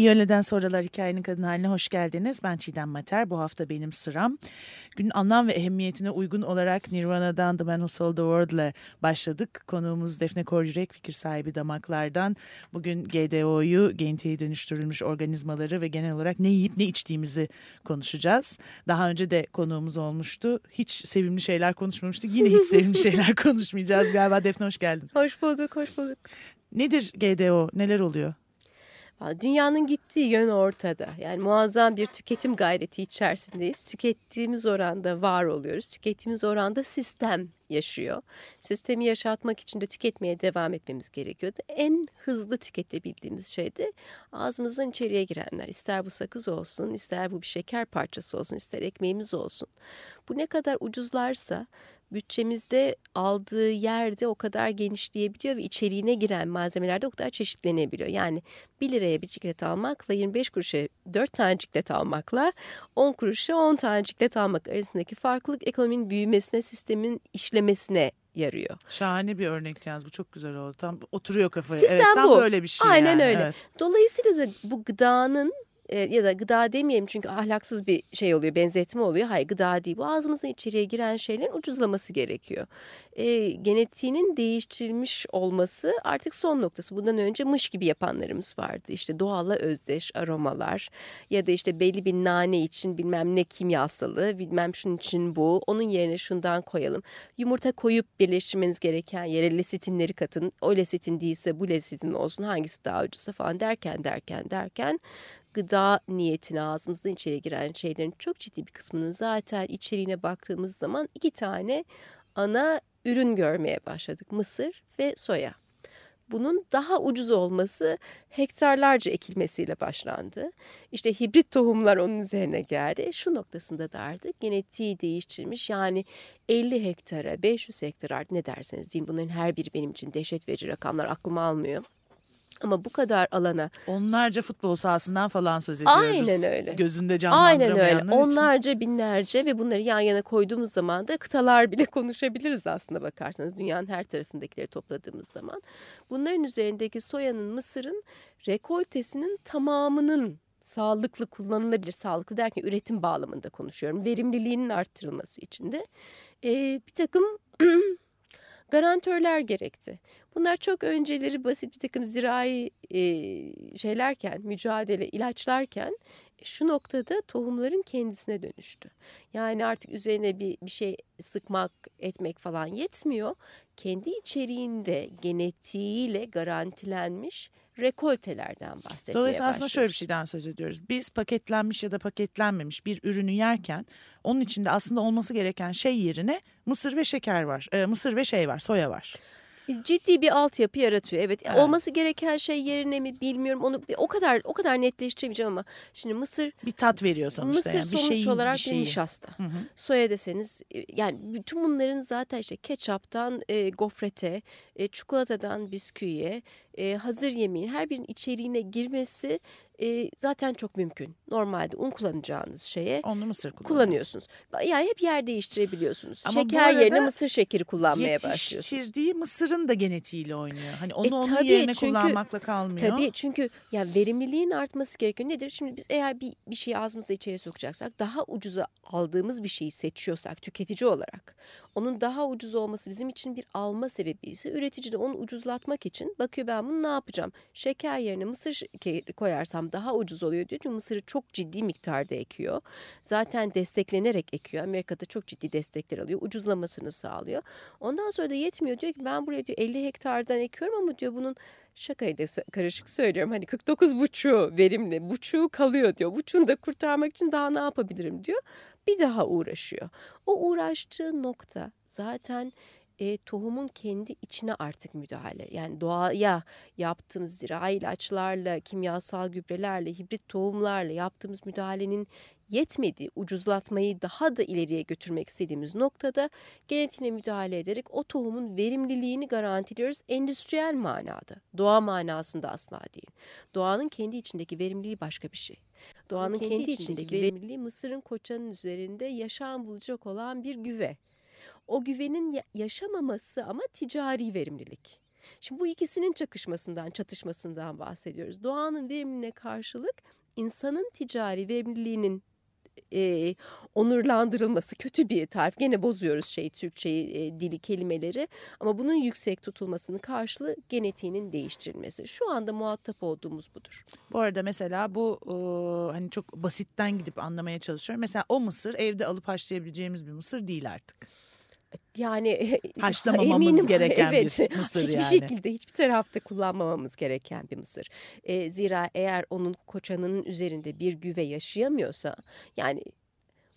İyi öğleden sonralar hikayenin kadın haline hoş geldiniz. Ben Çiğdem Mater. Bu hafta benim sıram. Günün anlam ve ehemmiyetine uygun olarak Nirvana'dan The Man Who Sold the World ile başladık. Konuğumuz Defne Koryürek, fikir sahibi damaklardan. Bugün GDO'yu, genetiğe dönüştürülmüş organizmaları ve genel olarak ne yiyip ne içtiğimizi konuşacağız. Daha önce de konuğumuz olmuştu. Hiç sevimli şeyler konuşmamıştık. Yine hiç sevimli şeyler konuşmayacağız galiba. Defne hoş geldin. Hoş bulduk, hoş bulduk. Nedir GDO? Neler oluyor? Dünyanın gittiği yön ortada. Yani muazzam bir tüketim gayreti içerisindeyiz. Tükettiğimiz oranda var oluyoruz. Tükettiğimiz oranda sistem yaşıyor. Sistemi yaşatmak için de tüketmeye devam etmemiz gerekiyordu. En hızlı tüketebildiğimiz şey de ağzımızdan içeriye girenler. İster bu sakız olsun, ister bu bir şeker parçası olsun, ister ekmeğimiz olsun. Bu ne kadar ucuzlarsa bütçemizde aldığı yerde o kadar genişleyebiliyor ve içeriğine giren malzemelerde o kadar çeşitlenebiliyor. Yani 1 liraya bir ciklet almakla 25 kuruşa 4 tane ciklet almakla 10 kuruşa 10 tane ciklet almak arasındaki farklılık ekonominin büyümesine, sistemin işlemesine yarıyor. Şahane bir örnek yalnız bu çok güzel oldu. Tam oturuyor kafaya. Sistem evet, tam bu. böyle bir şey Aynen yani. öyle. Evet. Dolayısıyla da bu gıdanın e, ya da gıda demeyelim çünkü ahlaksız bir şey oluyor, benzetme oluyor. Hayır gıda değil. Bu ağzımızın içeriye giren şeylerin ucuzlaması gerekiyor. E, genetiğinin değiştirilmiş olması artık son noktası. Bundan önce mış gibi yapanlarımız vardı. İşte doğalla özdeş aromalar ya da işte belli bir nane için bilmem ne kimyasalı, bilmem şunun için bu. Onun yerine şundan koyalım. Yumurta koyup birleştirmeniz gereken yere lesitinleri katın. O lesitin değilse bu lesitin olsun hangisi daha ucuzsa falan derken derken derken gıda niyetine ağzımızdan içeri giren şeylerin çok ciddi bir kısmının zaten içeriğine baktığımız zaman iki tane ana ürün görmeye başladık. Mısır ve soya. Bunun daha ucuz olması hektarlarca ekilmesiyle başlandı. İşte hibrit tohumlar onun üzerine geldi. Şu noktasında da artık genetiği değiştirmiş yani 50 hektara 500 hektar artık ne derseniz deyin bunların her biri benim için dehşet verici rakamlar aklıma almıyor. Ama bu kadar alana Onlarca futbol sahasından falan söz ediyoruz. Aynen öyle. Gözünde Aynen öyle. canlandıramayanlar için. Onlarca binlerce ve bunları yan yana koyduğumuz zaman da kıtalar bile konuşabiliriz aslında bakarsanız. Dünyanın her tarafındakileri topladığımız zaman. Bunların üzerindeki soyanın, mısırın rekoltesinin tamamının sağlıklı kullanılabilir. Sağlıklı derken üretim bağlamında konuşuyorum. Verimliliğinin arttırılması için de e, bir takım garantörler gerekti. Bunlar çok önceleri basit bir takım zirai e, şeylerken, mücadele, ilaçlarken e, şu noktada tohumların kendisine dönüştü. Yani artık üzerine bir, bir şey sıkmak, etmek falan yetmiyor. Kendi içeriğinde genetiğiyle garantilenmiş rekoltelerden bahsetmeye Dolayısıyla aslında şöyle bir şeyden söz ediyoruz. Biz paketlenmiş ya da paketlenmemiş bir ürünü yerken onun içinde aslında olması gereken şey yerine mısır ve şeker var. Ee, mısır ve şey var, soya var. Ciddi bir altyapı yaratıyor. Evet. Evet. Olması gereken şey yerine mi bilmiyorum. Onu o kadar o kadar netleştiremeyeceğim ama şimdi mısır Bir tat veriyor sonuçta. Mısır yani. bir sonuç şeyin, olarak bir bir nişasta. Hı hı. Soya deseniz e, yani bütün bunların zaten işte ketçaptan e, gofrete, e, çikolatadan bisküviye, e, hazır yemeğin her birinin içeriğine girmesi e, zaten çok mümkün. Normalde un kullanacağınız şeye Onu mısır kullanıyor. kullanıyorsunuz. Yani hep yer değiştirebiliyorsunuz. Ama Şeker yerine mısır şekeri kullanmaya başlıyorsunuz. Yetiştirdiği mısırın da genetiğiyle oynuyor. Hani onu E, onun tabii, yerine çünkü- kullanmakla kalmıyor. Tabii çünkü ya verimliliğin artması gerekiyor. Nedir? Şimdi biz eğer bir, bir şeyi ağzımıza içeri sokacaksak daha ucuza aldığımız bir şeyi seçiyorsak tüketici olarak onun daha ucuz olması bizim için bir alma sebebi ise üretici de onu ucuzlatmak için bakıyor ben bunu ne yapacağım? Şeker yerine mısır koyarsam daha ucuz oluyor diyor. Çünkü mısırı çok ciddi miktarda ekiyor. Zaten desteklenerek ekiyor. Amerika'da çok ciddi destekler alıyor. Ucuzlamasını sağlıyor. Ondan sonra da yetmiyor. Diyor ki ben buraya diyor 50 hektardan ekiyorum ama diyor bunun şakayı da karışık söylüyorum. Hani 49 buçuğu verimli. Buçuğu kalıyor diyor. Buçuğunu da kurtarmak için daha ne yapabilirim diyor. Bir daha uğraşıyor. O uğraştığı nokta zaten e, tohumun kendi içine artık müdahale. Yani doğaya yaptığımız zirai ilaçlarla, kimyasal gübrelerle, hibrit tohumlarla yaptığımız müdahalenin yetmediği, ucuzlatmayı daha da ileriye götürmek istediğimiz noktada genetiğine müdahale ederek o tohumun verimliliğini garantiliyoruz endüstriyel manada. Doğa manasında asla değil. Doğanın kendi içindeki verimliliği başka bir şey. Doğanın kendi, içindeki verimliliği Mısır'ın koçanın üzerinde yaşam bulacak olan bir güve. O güvenin ya- yaşamaması ama ticari verimlilik. Şimdi bu ikisinin çakışmasından, çatışmasından bahsediyoruz. Doğanın verimliliğine karşılık insanın ticari verimliliğinin e, onurlandırılması kötü bir tarif. Gene bozuyoruz şey Türkçeyi, e, dili, kelimeleri ama bunun yüksek tutulmasının karşılığı genetiğinin değiştirilmesi. Şu anda muhatap olduğumuz budur. Bu arada mesela bu e, hani çok basitten gidip anlamaya çalışıyorum. Mesela o mısır evde alıp haşlayabileceğimiz bir mısır değil artık. Yani Haşlamamamız eminim, gereken evet, bir mısır hiçbir yani. şekilde hiçbir tarafta kullanmamamız gereken bir mısır. E, zira eğer onun koçanının üzerinde bir güve yaşayamıyorsa yani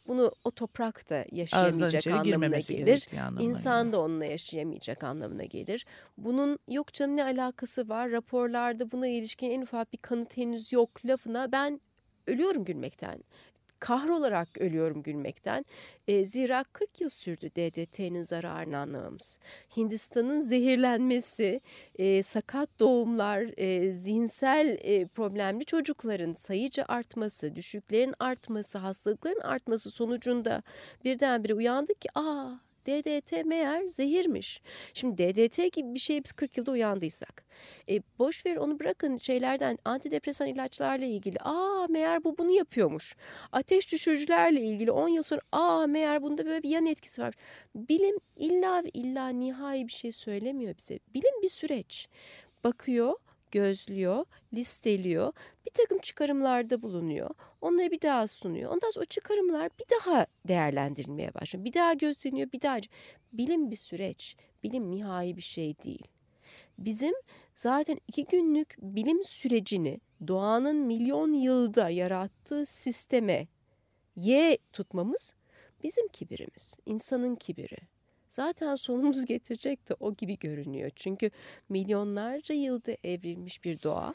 bunu o toprakta yaşayamayacak anlamına gelir. anlamına İnsan gelir. da onunla yaşayamayacak anlamına gelir. Bunun yok canım ne alakası var raporlarda buna ilişkin en ufak bir kanıt henüz yok lafına ben ölüyorum gülmekten. Kahrolarak ölüyorum gülmekten. E, zira 40 yıl sürdü DDT'nin zararını anlamamız. Hindistan'ın zehirlenmesi, e, sakat doğumlar, e, zihinsel e, problemli çocukların sayıca artması, düşüklerin artması, hastalıkların artması sonucunda birdenbire uyandık ki aa DDT meğer zehirmiş. Şimdi DDT gibi bir şeye biz 40 yılda uyandıysak. E, boş ver onu bırakın şeylerden antidepresan ilaçlarla ilgili. Aa meğer bu bunu yapıyormuş. Ateş düşürücülerle ilgili 10 yıl sonra aa meğer bunda böyle bir yan etkisi var. Bilim illa illa nihai bir şey söylemiyor bize. Bilim bir süreç. Bakıyor gözlüyor, listeliyor, bir takım çıkarımlarda bulunuyor. Onları bir daha sunuyor. Ondan sonra o çıkarımlar bir daha değerlendirilmeye başlıyor. Bir daha gözleniyor, bir daha. Bilim bir süreç, bilim nihai bir şey değil. Bizim zaten iki günlük bilim sürecini doğanın milyon yılda yarattığı sisteme ye tutmamız bizim kibirimiz, insanın kibiri zaten sonumuz getirecek de o gibi görünüyor. Çünkü milyonlarca yılda evrilmiş bir doğa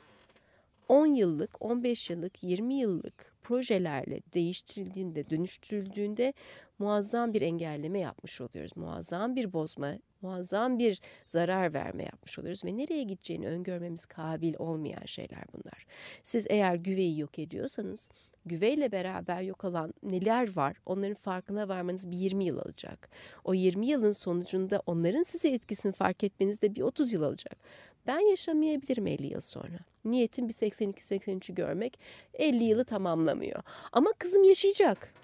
10 yıllık, 15 yıllık, 20 yıllık projelerle değiştirildiğinde, dönüştürüldüğünde muazzam bir engelleme yapmış oluyoruz. Muazzam bir bozma, muazzam bir zarar verme yapmış oluyoruz ve nereye gideceğini öngörmemiz kabil olmayan şeyler bunlar. Siz eğer güveyi yok ediyorsanız güveyle beraber yok olan neler var onların farkına varmanız bir 20 yıl alacak. O 20 yılın sonucunda onların size etkisini fark etmeniz de bir 30 yıl alacak. Ben yaşamayabilirim 50 yıl sonra. Niyetim bir 82-83'ü görmek 50 yılı tamamlamıyor. Ama kızım yaşayacak.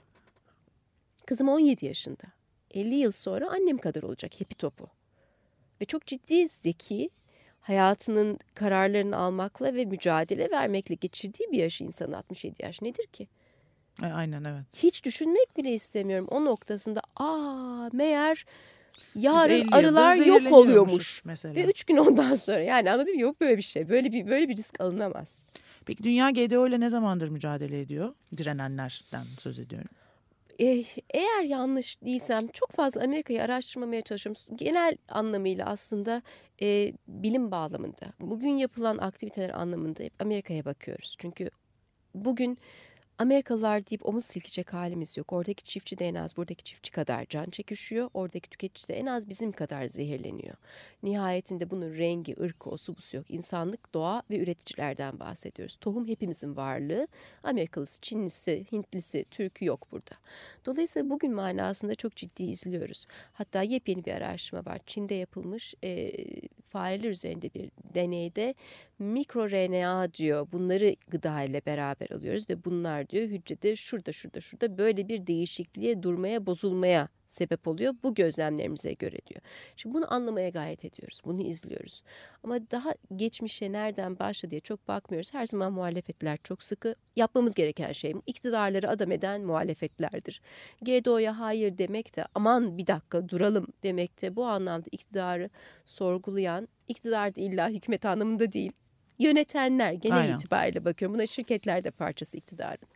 Kızım 17 yaşında. 50 yıl sonra annem kadar olacak hepi topu. Ve çok ciddi, zeki, hayatının kararlarını almakla ve mücadele vermekle geçirdiği bir yaş insan 67 yaş nedir ki? E, aynen evet. Hiç düşünmek bile istemiyorum o noktasında. Aa meğer yarın arılar yok oluyormuş. Mesela. Ve üç gün ondan sonra yani anladın mı? Yok böyle bir şey. Böyle bir böyle bir risk alınamaz. Peki dünya GDO ile ne zamandır mücadele ediyor? Direnenlerden söz ediyorum. Eh, eğer yanlış değilsem çok fazla Amerika'yı araştırmamaya çalışıyorum. Genel anlamıyla aslında e, bilim bağlamında, bugün yapılan aktiviteler anlamında Amerika'ya bakıyoruz. Çünkü bugün Amerikalılar deyip omuz silkecek halimiz yok. Oradaki çiftçi de en az buradaki çiftçi kadar can çekişiyor. Oradaki tüketici de en az bizim kadar zehirleniyor. Nihayetinde bunun rengi, ırkı, osu busu yok. İnsanlık, doğa ve üreticilerden bahsediyoruz. Tohum hepimizin varlığı. Amerikalısı, Çinlisi, Hintlisi, Türk'ü yok burada. Dolayısıyla bugün manasında çok ciddi izliyoruz. Hatta yepyeni bir araştırma var. Çin'de yapılmış e, fareler üzerinde bir deneyde mikro diyor. Bunları gıda ile beraber alıyoruz ve bunlar diyor hücrede şurada şurada şurada böyle bir değişikliğe durmaya bozulmaya sebep oluyor bu gözlemlerimize göre diyor. Şimdi bunu anlamaya gayet ediyoruz. Bunu izliyoruz. Ama daha geçmişe nereden başladı diye çok bakmıyoruz. Her zaman muhalefetler çok sıkı. Yapmamız gereken şey iktidarları adam eden muhalefetlerdir. GDO'ya hayır demek de aman bir dakika duralım demek de bu anlamda iktidarı sorgulayan, iktidar da illa hükümet anlamında değil yönetenler genel Aynen. itibariyle bakıyorum. Buna şirketler de parçası iktidarın.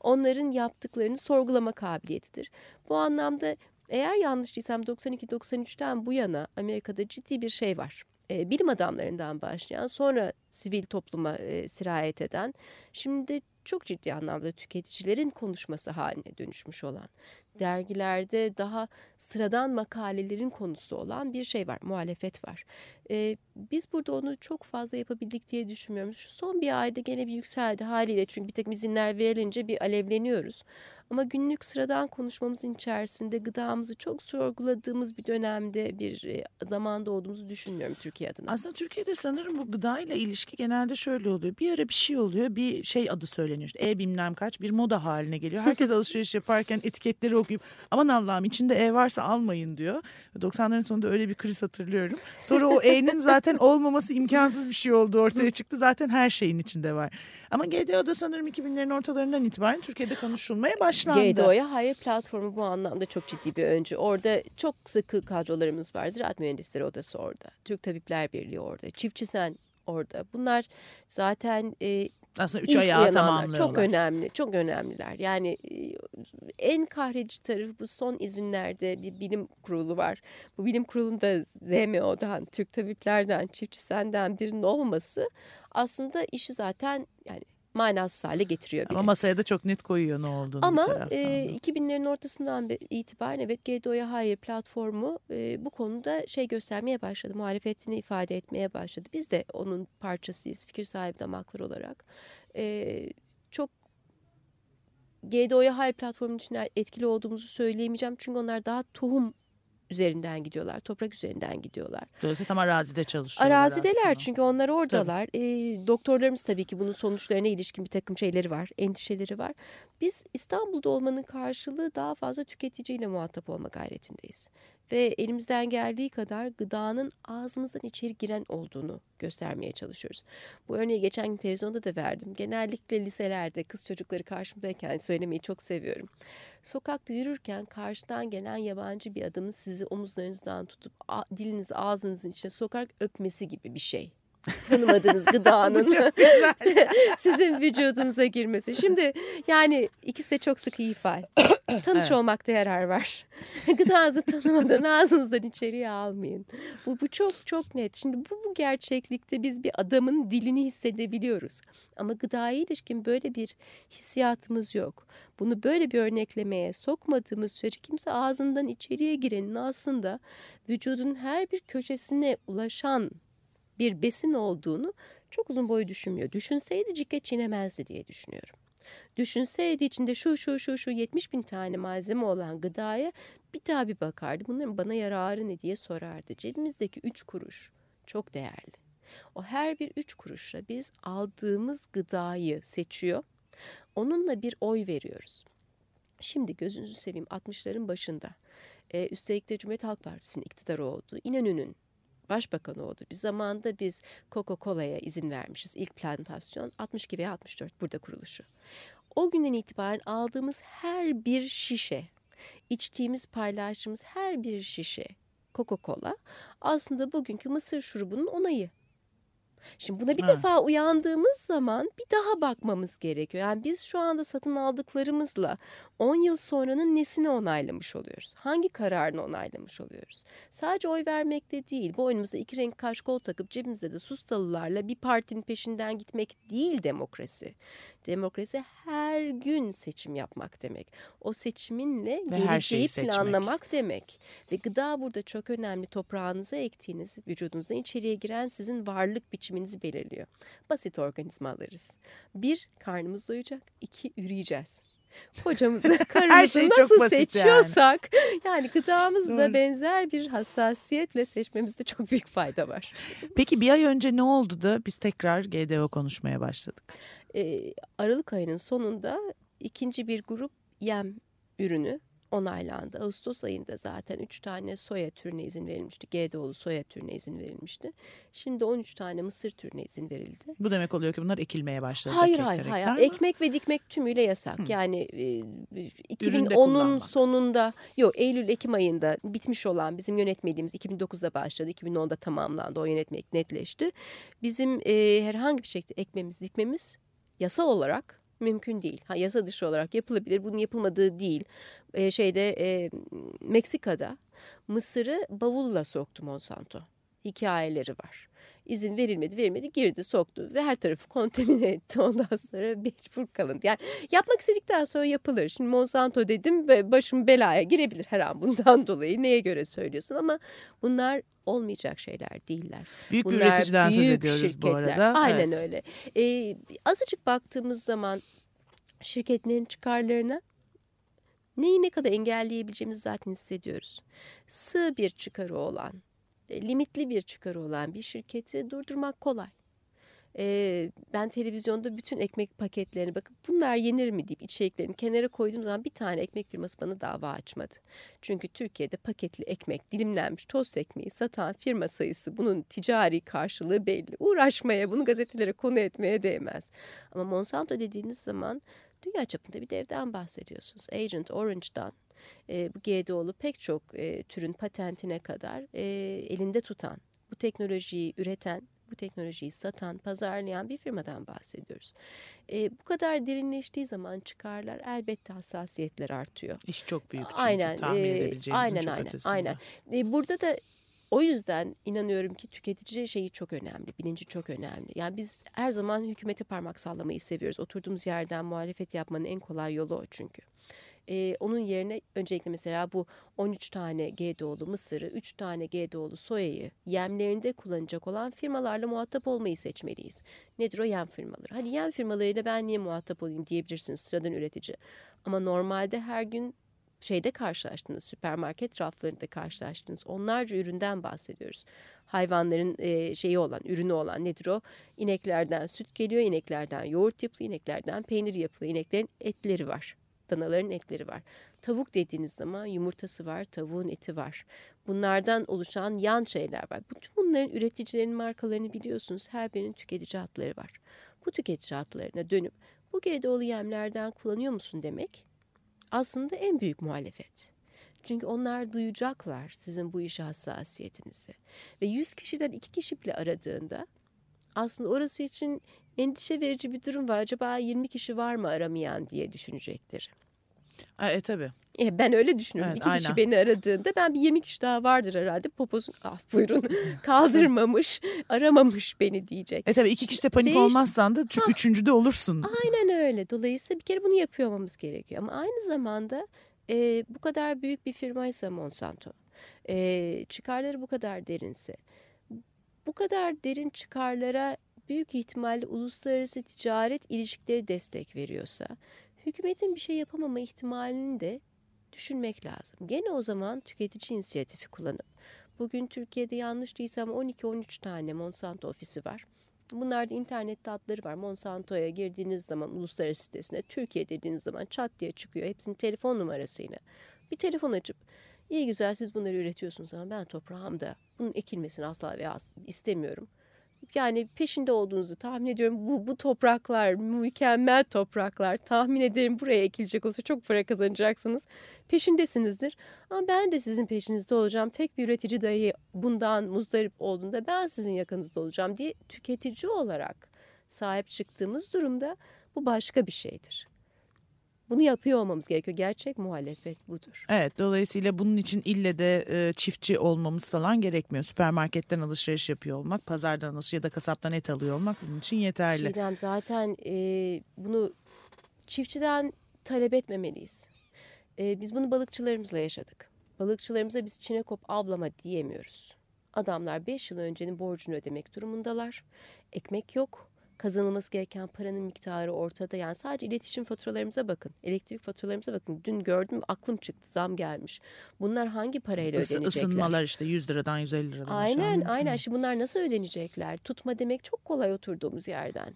Onların yaptıklarını sorgulama kabiliyetidir. Bu anlamda eğer yanlış değilsem 92-93'ten bu yana Amerika'da ciddi bir şey var. E, bilim adamlarından başlayan sonra sivil topluma e, sirayet eden şimdi de çok ciddi anlamda tüketicilerin konuşması haline dönüşmüş olan dergilerde daha sıradan makalelerin konusu olan bir şey var, muhalefet var. Ee, biz burada onu çok fazla yapabildik diye düşünmüyorum. Şu son bir ayda gene bir yükseldi haliyle çünkü bir tek izinler verilince bir alevleniyoruz. Ama günlük sıradan konuşmamızın içerisinde gıdamızı çok sorguladığımız bir dönemde bir e, zamanda olduğumuzu düşünmüyorum Türkiye adına. Aslında Türkiye'de sanırım bu gıdayla ilişki genelde şöyle oluyor. Bir ara bir şey oluyor bir şey adı söyleniyor işte e bilmem kaç bir moda haline geliyor. Herkes alışveriş yaparken etiketleri okuyup aman Allah'ım içinde e varsa almayın diyor. 90'ların sonunda öyle bir kriz hatırlıyorum. Sonra o e'nin zaten olmaması imkansız bir şey oldu ortaya çıktı. Zaten her şeyin içinde var. Ama GDO'da sanırım 2000'lerin ortalarından itibaren Türkiye'de konuşulmaya başlandı. GDO'ya hayır platformu bu anlamda çok ciddi bir öncü. Orada çok sıkı kadrolarımız var. Ziraat Mühendisleri Odası orada. Türk Tabipler Birliği orada. Çiftçi Sen orada. Bunlar zaten e, aslında üç ayağı tamamlıyorlar. Çok önemli, çok önemliler. Yani e, en kahredici tarafı bu son izinlerde bir bilim kurulu var. Bu bilim kurulunda ZMO'dan, Türk Tabiplerden, Çiftçi Sen'den birinin olması aslında işi zaten yani manasız hale getiriyor bile. Ama masaya da çok net koyuyor ne olduğunu Ama e, 2000'lerin ortasından itibaren evet GDO'ya hayır platformu e, bu konuda şey göstermeye başladı. Muhalefetini ifade etmeye başladı. Biz de onun parçasıyız fikir sahibi damaklar olarak. E, çok GDO'ya hayır platformunun içinde etkili olduğumuzu söyleyemeyeceğim. Çünkü onlar daha tohum üzerinden gidiyorlar. Toprak üzerinden gidiyorlar. Dolayısıyla tam arazide çalışıyorlar Arazideler aslında. çünkü onlar oradalar. E, doktorlarımız tabii ki bunun sonuçlarına ilişkin bir takım şeyleri var, endişeleri var. Biz İstanbul'da olmanın karşılığı daha fazla tüketiciyle muhatap olma gayretindeyiz. Ve elimizden geldiği kadar gıdanın ağzımızdan içeri giren olduğunu göstermeye çalışıyoruz. Bu örneği geçen gün televizyonda da verdim. Genellikle liselerde kız çocukları karşımdayken söylemeyi çok seviyorum. Sokakta yürürken karşıdan gelen yabancı bir adamın sizi omuzlarınızdan tutup dilinizi ağzınızın içine sokarak öpmesi gibi bir şey. Tanımadığınız gıdanın sizin vücudunuza girmesi. Şimdi yani ikisi de çok sıkı ifade. Tanış Evet. olmakta yarar var. Gıdanızı tanımadan ağzınızdan içeriye almayın. Bu, bu çok çok net. Şimdi bu, bu gerçeklikte biz bir adamın dilini hissedebiliyoruz. Ama gıdaya ilişkin böyle bir hissiyatımız yok. Bunu böyle bir örneklemeye sokmadığımız sürece kimse ağzından içeriye girenin aslında vücudun her bir köşesine ulaşan bir besin olduğunu çok uzun boyu düşünmüyor. Düşünseydi cikle çiğnemezdi diye düşünüyorum. Düşünseydi içinde şu şu şu şu 70 bin tane malzeme olan gıdaya bir daha bir bakardı. Bunların bana yararı ne diye sorardı. Cebimizdeki 3 kuruş çok değerli. O her bir 3 kuruşla biz aldığımız gıdayı seçiyor. Onunla bir oy veriyoruz. Şimdi gözünüzü seveyim 60'ların başında. Ee, üstelik de Cumhuriyet Halk Partisi'nin iktidarı oldu. İnönü'nün başbakanı oldu. Bir zamanda biz Coca-Cola'ya izin vermişiz. İlk plantasyon 62 veya 64 burada kuruluşu. O günden itibaren aldığımız her bir şişe, içtiğimiz paylaştığımız her bir şişe Coca-Cola aslında bugünkü mısır şurubunun onayı. Şimdi buna bir Evet. defa uyandığımız zaman bir daha bakmamız gerekiyor. Yani biz şu anda satın aldıklarımızla 10 yıl sonranın nesini onaylamış oluyoruz? Hangi kararını onaylamış oluyoruz? Sadece oy vermekte değil, boynumuza iki renk kaşkol takıp cebimizde de sustalılarla bir partinin peşinden gitmek değil demokrasi. Demokrasi her gün seçim yapmak demek. O seçiminle Ve geleceği seçmek. planlamak demek. Ve gıda burada çok önemli. Toprağınıza ektiğiniz, vücudunuzdan içeriye giren sizin varlık biçiminizi belirliyor. Basit organizmalarız. Bir, karnımız doyacak. iki üreyeceğiz. Kocamızı, karımızı şey nasıl yani. seçiyorsak yani gıdamızı da Doğru. benzer bir hassasiyetle seçmemizde çok büyük fayda var. Peki bir ay önce ne oldu da biz tekrar GDO konuşmaya başladık? Ee, Aralık ayının sonunda ikinci bir grup yem ürünü onaylandı. Ağustos ayında zaten 3 tane soya türüne izin verilmişti. GDO'lu soya türüne izin verilmişti. Şimdi 13 tane mısır türüne izin verildi. Bu demek oluyor ki bunlar ekilmeye başlanacak Hayır hayır hayır. mı? Ekmek ve dikmek tümüyle yasak. Yani e, Üründe 2010'un kullanmak. sonunda yok Eylül Ekim ayında bitmiş olan bizim yönetmeliğimiz 2009'da başladı. 2010'da tamamlandı. O yönetmelik netleşti. Bizim e, herhangi bir şekilde ekmemiz dikmemiz yasal olarak mümkün değil. Ha, yasa dışı olarak yapılabilir. Bunun yapılmadığı değil. E, şeyde e, Meksika'da Mısır'ı bavulla soktu Monsanto. Hikayeleri var. İzin verilmedi verilmedi girdi soktu ve her tarafı kontamine etti ondan sonra mecbur kalın. Yani yapmak istedikten sonra yapılır. Şimdi Monsanto dedim ve başım belaya girebilir her an bundan dolayı neye göre söylüyorsun ama bunlar olmayacak şeyler değiller. Büyük bir Bunlar üreticiden söz büyük ediyoruz bu şirketler. arada. Aynen Evet. öyle. Ee, azıcık baktığımız zaman şirketlerin çıkarlarına neyi ne kadar engelleyebileceğimizi zaten hissediyoruz. Sığ bir çıkarı olan, limitli bir çıkarı olan bir şirketi durdurmak kolay. Ee, ben televizyonda bütün ekmek paketlerine bakıp bunlar yenir mi deyip içeriklerini kenara koyduğum zaman bir tane ekmek firması bana dava açmadı. Çünkü Türkiye'de paketli ekmek, dilimlenmiş tost ekmeği satan firma sayısı bunun ticari karşılığı belli. Uğraşmaya, bunu gazetelere konu etmeye değmez. Ama Monsanto dediğiniz zaman dünya çapında bir devden bahsediyorsunuz. Agent Orange'dan e, bu GDO'lu pek çok e, türün patentine kadar e, elinde tutan, bu teknolojiyi üreten, bu teknolojiyi satan, pazarlayan bir firmadan bahsediyoruz. E, bu kadar derinleştiği zaman çıkarlar elbette hassasiyetler artıyor. İş çok büyük çünkü Aynen, tahmin e, edebileceğimizin aynen, çok aynen, ötesinde. aynen. E, burada da o yüzden inanıyorum ki tüketici şeyi çok önemli, bilinci çok önemli. Yani biz her zaman hükümete parmak sallamayı seviyoruz. Oturduğumuz yerden muhalefet yapmanın en kolay yolu o çünkü. E, onun yerine öncelikle mesela bu 13 tane GDO'lu mısırı, 3 tane GDO'lu soyayı yemlerinde kullanacak olan firmalarla muhatap olmayı seçmeliyiz. Nedir o yem firmaları? Hadi yem firmalarıyla ben niye muhatap olayım diyebilirsiniz sıradan üretici. Ama normalde her gün şeyde karşılaştığınız süpermarket raflarında karşılaştığınız onlarca üründen bahsediyoruz. Hayvanların e, şeyi olan, ürünü olan nedir o? İneklerden süt geliyor, ineklerden yoğurt yapılıyor, ineklerden peynir yapılıyor. İneklerin etleri var, danaların etleri var. Tavuk dediğiniz zaman yumurtası var, tavuğun eti var. Bunlardan oluşan yan şeyler var. Bütün bunların üreticilerin markalarını biliyorsunuz. Her birinin tüketici hatları var. Bu tüketici hatlarına dönüp bu GDO'lu yemlerden kullanıyor musun demek aslında en büyük muhalefet. Çünkü onlar duyacaklar sizin bu işe hassasiyetinizi. Ve 100 kişiden 2 kişi bile aradığında aslında orası için endişe verici bir durum var. Acaba 20 kişi var mı aramayan diye düşünecektir. E, tabii. E, ben öyle düşünüyorum. Evet, İki kişi aynen. beni aradığında ben bir 20 kişi daha vardır herhalde. Poposun ah buyurun kaldırmamış, aramamış beni diyecek. E tabii iki kişi de panik Değiş- olmazsan da çünkü üçüncüde olursun. Aynen öyle. Dolayısıyla bir kere bunu yapıyor olmamız gerekiyor. Ama aynı zamanda e, bu kadar büyük bir firmaysa Monsanto, e, çıkarları bu kadar derinse, bu kadar derin çıkarlara büyük ihtimalle uluslararası ticaret ilişkileri destek veriyorsa, hükümetin bir şey yapamama ihtimalini de düşünmek lazım. Gene o zaman tüketici inisiyatifi kullanıp, bugün Türkiye'de yanlış değilsem 12-13 tane Monsanto ofisi var. Bunlarda internette adları var. Monsanto'ya girdiğiniz zaman uluslararası sitesine Türkiye dediğiniz zaman çat diye çıkıyor. Hepsinin telefon numarasıyla. Bir telefon açıp iyi güzel siz bunları üretiyorsunuz ama ben toprağımda bunun ekilmesini asla ve asla istemiyorum. Yani peşinde olduğunuzu tahmin ediyorum. Bu, bu topraklar mükemmel topraklar. Tahmin ederim buraya ekilecek olsa çok para kazanacaksınız. Peşindesinizdir. Ama ben de sizin peşinizde olacağım. Tek bir üretici dahi bundan muzdarip olduğunda ben sizin yakınızda olacağım diye tüketici olarak sahip çıktığımız durumda bu başka bir şeydir. Bunu yapıyor olmamız gerekiyor. Gerçek muhalefet budur. Evet dolayısıyla bunun için ille de e, çiftçi olmamız falan gerekmiyor. Süpermarketten alışveriş yapıyor olmak, pazardan alışveriş ya da kasaptan et alıyor olmak bunun için yeterli. Çiğdem zaten e, bunu çiftçiden talep etmemeliyiz. E, biz bunu balıkçılarımızla yaşadık. Balıkçılarımıza biz çinekop avlama diyemiyoruz. Adamlar 5 yıl öncenin borcunu ödemek durumundalar. Ekmek yok. Kazanılması gereken paranın miktarı ortada. Yani sadece iletişim faturalarımıza bakın. Elektrik faturalarımıza bakın. Dün gördüm aklım çıktı. Zam gelmiş. Bunlar hangi parayla Is- ödenecekler? ısınmalar işte 100 liradan 150 liradan. Aynen aşağı. aynen. Şimdi bunlar nasıl ödenecekler? Tutma demek çok kolay oturduğumuz yerden.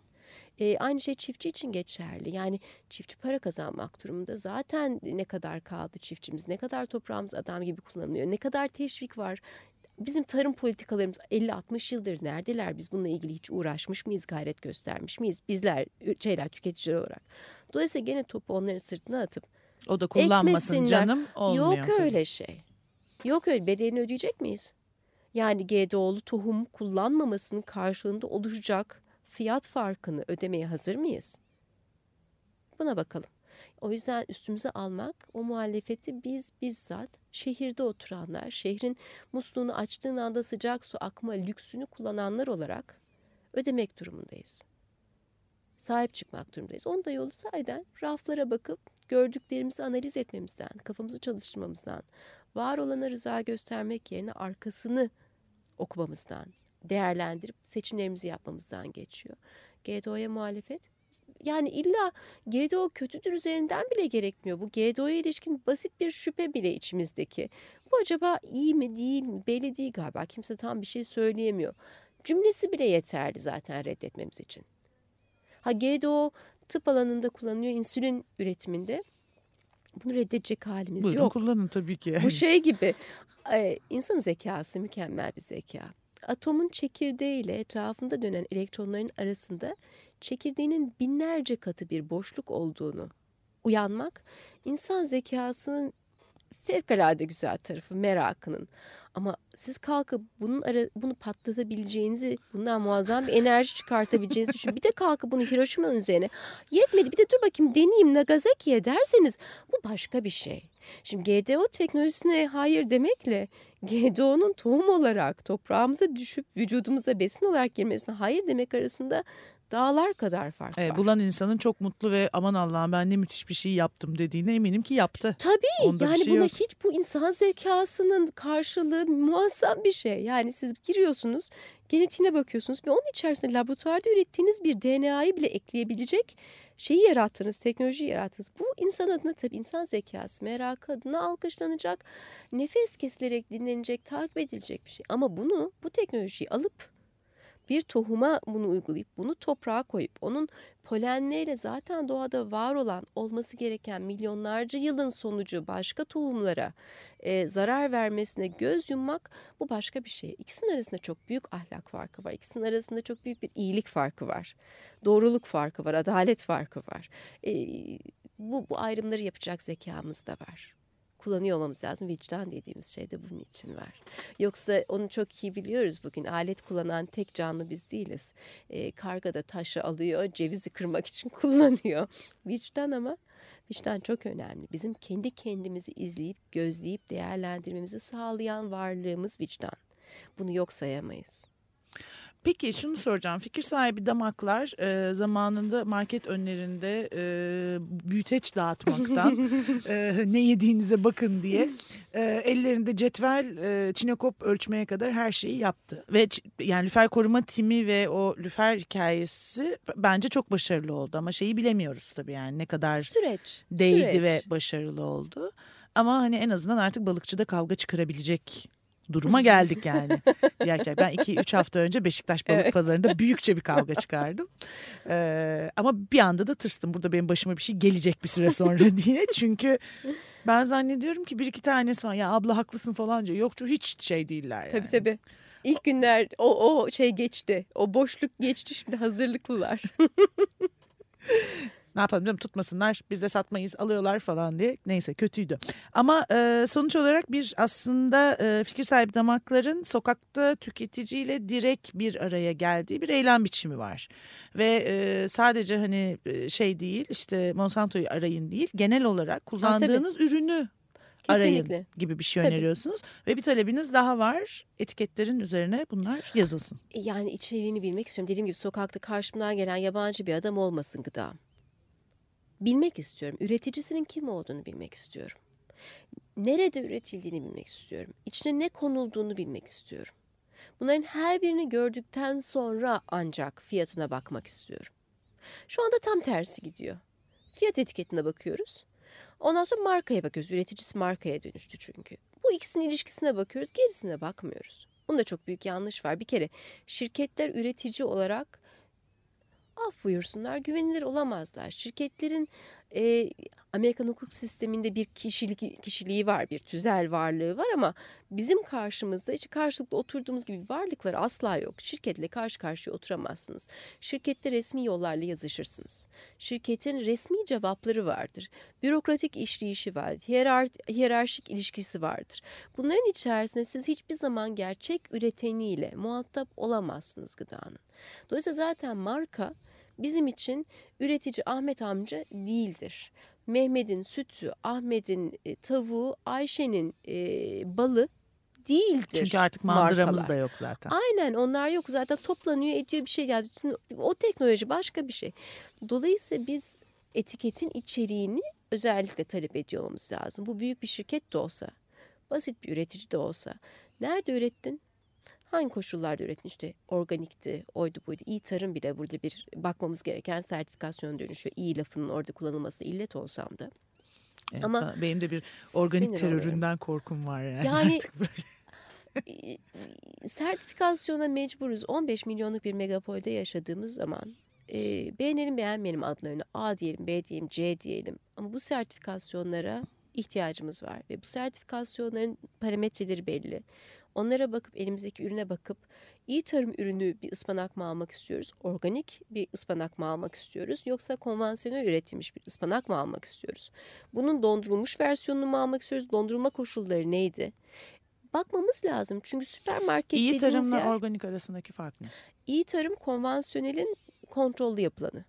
Ee, aynı şey çiftçi için geçerli. Yani çiftçi para kazanmak durumunda zaten ne kadar kaldı çiftçimiz, ne kadar toprağımız adam gibi kullanılıyor, ne kadar teşvik var. Bizim tarım politikalarımız 50-60 yıldır neredeler? Biz bununla ilgili hiç uğraşmış mıyız, gayret göstermiş miyiz? Bizler, şeyler, tüketiciler olarak. Dolayısıyla gene topu onların sırtına atıp O da kullanmasın Ekmesinler. canım olmuyor. Yok tabii. öyle şey. Yok öyle bedelini ödeyecek miyiz? Yani GDO'lu tohum kullanmamasının karşılığında oluşacak fiyat farkını ödemeye hazır mıyız? Buna bakalım. O yüzden üstümüze almak o muhalefeti biz bizzat şehirde oturanlar, şehrin musluğunu açtığın anda sıcak su akma lüksünü kullananlar olarak ödemek durumundayız. Sahip çıkmak durumundayız. Onun da yolu sayeden raflara bakıp gördüklerimizi analiz etmemizden, kafamızı çalıştırmamızdan, var olana rıza göstermek yerine arkasını okumamızdan, değerlendirip seçimlerimizi yapmamızdan geçiyor. GDO'ya muhalefet yani illa GDO kötüdür üzerinden bile gerekmiyor. Bu GDO'ya ilişkin basit bir şüphe bile içimizdeki. Bu acaba iyi mi değil mi belli değil galiba. Kimse tam bir şey söyleyemiyor. Cümlesi bile yeterli zaten reddetmemiz için. Ha GDO tıp alanında kullanılıyor insülin üretiminde. Bunu reddedecek halimiz Buyurun yok. kullanın tabii ki. Bu şey gibi e, insan zekası mükemmel bir zeka. Atomun çekirdeği ile etrafında dönen elektronların arasında çekirdeğinin binlerce katı bir boşluk olduğunu uyanmak insan zekasının fevkalade güzel tarafı merakının. Ama siz kalkıp bunun ara, bunu patlatabileceğinizi, bundan muazzam bir enerji çıkartabileceğinizi düşün. Bir de kalkıp bunu Hiroşima'nın üzerine yetmedi bir de dur bakayım deneyeyim Nagasaki'ye derseniz bu başka bir şey. Şimdi GDO teknolojisine hayır demekle GDO'nun tohum olarak toprağımıza düşüp vücudumuza besin olarak girmesine hayır demek arasında dağlar kadar fark Evet, var. bulan insanın çok mutlu ve aman Allah'ım ben ne müthiş bir şey yaptım dediğine eminim ki yaptı. Tabii Onda yani şey buna yok. hiç bu insan zekasının karşılığı muazzam bir şey. Yani siz giriyorsunuz genetiğine bakıyorsunuz ve onun içerisinde laboratuvarda ürettiğiniz bir DNA'yı bile ekleyebilecek şeyi yarattınız, teknolojiyi yarattınız. Bu insan adına tabii insan zekası, merakı adına alkışlanacak, nefes kesilerek dinlenecek, takip edilecek bir şey. Ama bunu, bu teknolojiyi alıp bir tohuma bunu uygulayıp bunu toprağa koyup onun polenleriyle zaten doğada var olan olması gereken milyonlarca yılın sonucu başka tohumlara e, zarar vermesine göz yummak bu başka bir şey. İkisinin arasında çok büyük ahlak farkı var. İkisinin arasında çok büyük bir iyilik farkı var. Doğruluk farkı var, adalet farkı var. E, bu, bu ayrımları yapacak zekamız da var kullanıyor olmamız lazım. Vicdan dediğimiz şey de bunun için var. Yoksa onu çok iyi biliyoruz bugün. Alet kullanan tek canlı biz değiliz. E, karga da taşı alıyor, cevizi kırmak için kullanıyor. Vicdan ama vicdan çok önemli. Bizim kendi kendimizi izleyip, gözleyip, değerlendirmemizi sağlayan varlığımız vicdan. Bunu yok sayamayız. Peki şunu soracağım. Fikir sahibi damaklar e, zamanında market önlerinde e, büyüteç dağıtmaktan e, ne yediğinize bakın diye e, ellerinde cetvel, e, çinekop ölçmeye kadar her şeyi yaptı. Ve yani lüfer koruma timi ve o lüfer hikayesi bence çok başarılı oldu. Ama şeyi bilemiyoruz tabii yani ne kadar süreç, değdi süreç. ve başarılı oldu. Ama hani en azından artık balıkçıda kavga çıkarabilecek duruma geldik yani. Ciğerçay. Ben 2-3 hafta önce Beşiktaş Balık Evet. Pazarı'nda büyükçe bir kavga çıkardım. Ee, ama bir anda da tırstım. Burada benim başıma bir şey gelecek bir süre sonra diye. Çünkü ben zannediyorum ki bir iki tanesi var. Ya abla haklısın falanca. Yok hiç şey değiller yani. Tabii tabii. İlk günler o, o şey geçti. O boşluk geçti şimdi hazırlıklılar. Ne yapalım canım tutmasınlar biz de satmayız alıyorlar falan diye. Neyse kötüydü. Ama e, sonuç olarak bir aslında e, fikir sahibi damakların sokakta tüketiciyle direkt bir araya geldiği bir eylem biçimi var. Ve e, sadece hani e, şey değil işte Monsanto'yu arayın değil genel olarak kullandığınız ürünü arayın Kesinlikle. gibi bir şey Tabii. öneriyorsunuz. Ve bir talebiniz daha var etiketlerin üzerine bunlar yazılsın. Yani içeriğini bilmek istiyorum. Dediğim gibi sokakta karşımdan gelen yabancı bir adam olmasın gıdam. Bilmek istiyorum. Üreticisinin kim olduğunu bilmek istiyorum. Nerede üretildiğini bilmek istiyorum. İçine ne konulduğunu bilmek istiyorum. Bunların her birini gördükten sonra ancak fiyatına bakmak istiyorum. Şu anda tam tersi gidiyor. Fiyat etiketine bakıyoruz. Ondan sonra markaya bakıyoruz. Üreticisi markaya dönüştü çünkü. Bu ikisinin ilişkisine bakıyoruz. Gerisine bakmıyoruz. Bunda çok büyük yanlış var. Bir kere şirketler üretici olarak af buyursunlar güvenilir olamazlar. Şirketlerin e, Amerikan hukuk sisteminde bir kişilik, kişiliği var, bir tüzel varlığı var ama bizim karşımızda hiç karşılıklı oturduğumuz gibi varlıklar asla yok. Şirketle karşı karşıya oturamazsınız. Şirkette resmi yollarla yazışırsınız. Şirketin resmi cevapları vardır. Bürokratik işleyişi var, hierar hiyerarşik ilişkisi vardır. Bunların içerisinde siz hiçbir zaman gerçek üreteniyle muhatap olamazsınız gıdanın. Dolayısıyla zaten marka bizim için üretici Ahmet amca değildir. Mehmet'in sütü, Ahmet'in e, tavuğu, Ayşe'nin e, balı değildir. Çünkü artık mandıramız markalar. da yok zaten. Aynen onlar yok zaten toplanıyor ediyor bir şey geldi. O teknoloji başka bir şey. Dolayısıyla biz etiketin içeriğini özellikle talep ediyor olmamız lazım. Bu büyük bir şirket de olsa, basit bir üretici de olsa. Nerede ürettin? Hangi koşullarda ürettin? İşte organikti, oydu buydu. İyi tarım bile burada bir bakmamız gereken sertifikasyon dönüşüyor. İyi lafının orada kullanılmasına illet olsam da. Evet, Ama ben- benim de bir organik teröründen oluyorum. korkum var yani. Yani- artık böyle. sertifikasyona mecburuz. 15 milyonluk bir megapolde yaşadığımız zaman e, beğenelim beğenmeyelim adlarını A diyelim, B diyelim, C diyelim. Ama bu sertifikasyonlara ihtiyacımız var ve bu sertifikasyonların parametreleri belli. Onlara bakıp elimizdeki ürüne bakıp iyi tarım ürünü bir ıspanak mı almak istiyoruz? Organik bir ıspanak mı almak istiyoruz? Yoksa konvansiyonel üretilmiş bir ıspanak mı almak istiyoruz? Bunun dondurulmuş versiyonunu mu almak istiyoruz? Dondurulma koşulları neydi? Bakmamız lazım çünkü süpermarket İyi tarımla yer, organik arasındaki fark ne? iyi tarım konvansiyonelin kontrollü yapılanı.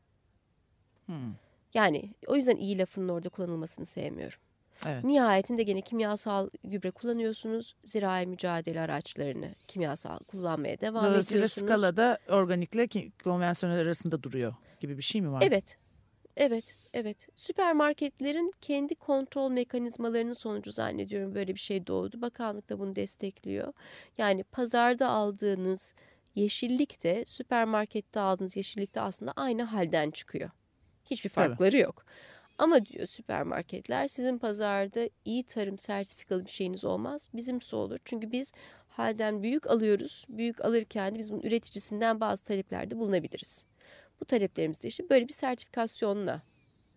Hmm, Yani o yüzden iyi lafının orada kullanılmasını sevmiyorum. Evet. Nihayetinde gene kimyasal gübre kullanıyorsunuz. Zirai mücadele araçlarını kimyasal kullanmaya devam Dolayısıyla ediyorsunuz. skalada organikle konvansiyonel arasında duruyor gibi bir şey mi var? Evet. Evet, evet. Süpermarketlerin kendi kontrol mekanizmalarının sonucu zannediyorum böyle bir şey doğdu. Bakanlık da bunu destekliyor. Yani pazarda aldığınız yeşillik de süpermarkette aldığınız yeşillik de aslında aynı halden çıkıyor. Hiçbir Tabii. farkları yok. Ama diyor süpermarketler sizin pazarda iyi tarım sertifikalı bir şeyiniz olmaz. Bizimse olur. Çünkü biz halden büyük alıyoruz. Büyük alırken de biz bunun üreticisinden bazı taleplerde bulunabiliriz. Bu taleplerimiz de işte böyle bir sertifikasyonla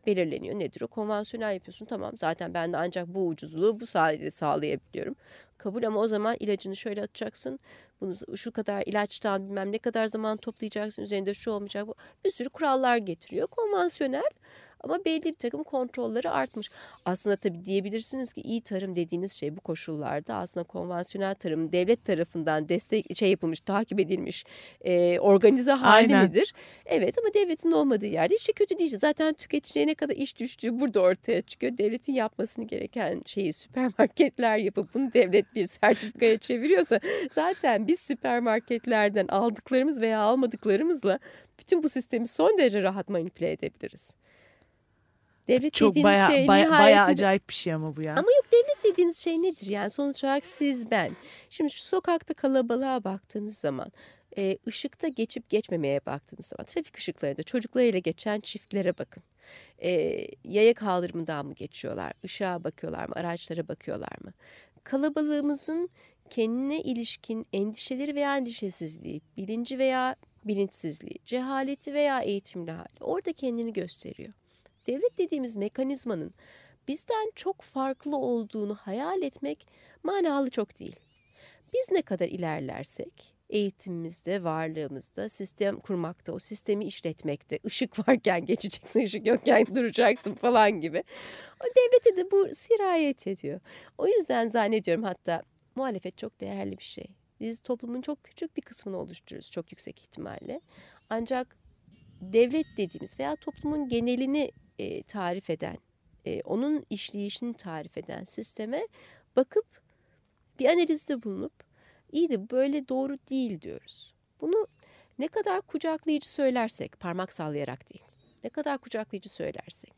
belirleniyor. Nedir o? Konvansiyonel yapıyorsun. Tamam zaten ben de ancak bu ucuzluğu bu sayede sağlayabiliyorum. Kabul ama o zaman ilacını şöyle atacaksın. Bunu şu kadar ilaçtan bilmem ne kadar zaman toplayacaksın. Üzerinde şu olmayacak. Bu. Bir sürü kurallar getiriyor. Konvansiyonel ama belli bir takım kontrolleri artmış. Aslında tabii diyebilirsiniz ki iyi tarım dediğiniz şey bu koşullarda aslında konvansiyonel tarım devlet tarafından destek şey yapılmış, takip edilmiş, e, organize hali Aynen. midir? Evet ama devletin olmadığı yerde işi kötü değil. Zaten tüketiciye ne kadar iş düştüğü burada ortaya çıkıyor. Devletin yapmasını gereken şeyi süpermarketler yapıp bunu devlet bir sertifikaya çeviriyorsa zaten biz süpermarketlerden aldıklarımız veya almadıklarımızla bütün bu sistemi son derece rahat manipüle edebiliriz. Devlet Çok dediğiniz baya şey baya, nihayetinde... baya acayip bir şey ama bu ya. Ama yok devlet dediğiniz şey nedir? Yani sonuç olarak siz ben. Şimdi şu sokakta kalabalığa baktığınız zaman e, ışıkta geçip geçmemeye baktığınız zaman trafik ışıklarında çocuklarıyla geçen çiftlere bakın. E, yaya kaldırımından mı geçiyorlar? Işığa bakıyorlar mı? Araçlara bakıyorlar mı? Kalabalığımızın kendine ilişkin endişeleri veya endişesizliği, bilinci veya bilinçsizliği, cehaleti veya eğitimli hali orada kendini gösteriyor. Devlet dediğimiz mekanizmanın bizden çok farklı olduğunu hayal etmek manalı çok değil. Biz ne kadar ilerlersek eğitimimizde, varlığımızda, sistem kurmakta, o sistemi işletmekte, ışık varken geçeceksin, ışık yokken duracaksın falan gibi. O devlete de bu sirayet ediyor. O yüzden zannediyorum hatta muhalefet çok değerli bir şey. Biz toplumun çok küçük bir kısmını oluşturuyoruz çok yüksek ihtimalle. Ancak devlet dediğimiz veya toplumun genelini e, tarif eden, e, onun işleyişini tarif eden sisteme bakıp bir analizde bulunup iyi de böyle doğru değil diyoruz. Bunu ne kadar kucaklayıcı söylersek, parmak sallayarak değil, ne kadar kucaklayıcı söylersek,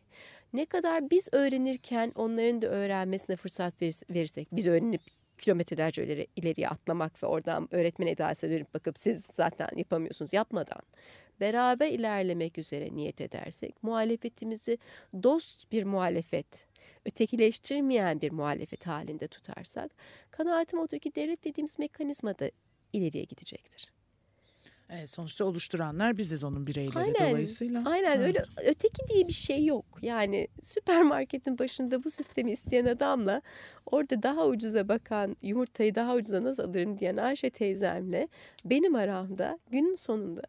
ne kadar biz öğrenirken onların da öğrenmesine fırsat verir- verirsek, biz öğrenip kilometrelerce ileri, ileriye atlamak ve oradan öğretmen edasına dönüp bakıp siz zaten yapamıyorsunuz yapmadan beraber ilerlemek üzere niyet edersek, muhalefetimizi dost bir muhalefet, ötekileştirmeyen bir muhalefet halinde tutarsak, kanaatim odur ki devlet dediğimiz mekanizma da ileriye gidecektir. Evet, sonuçta oluşturanlar biziz onun bireyleri Aynen, dolayısıyla. Aynen Evet. öyle öteki diye bir şey yok. Yani süpermarketin başında bu sistemi isteyen adamla orada daha ucuza bakan yumurtayı daha ucuza nasıl alırım diyen Ayşe teyzemle benim aramda günün sonunda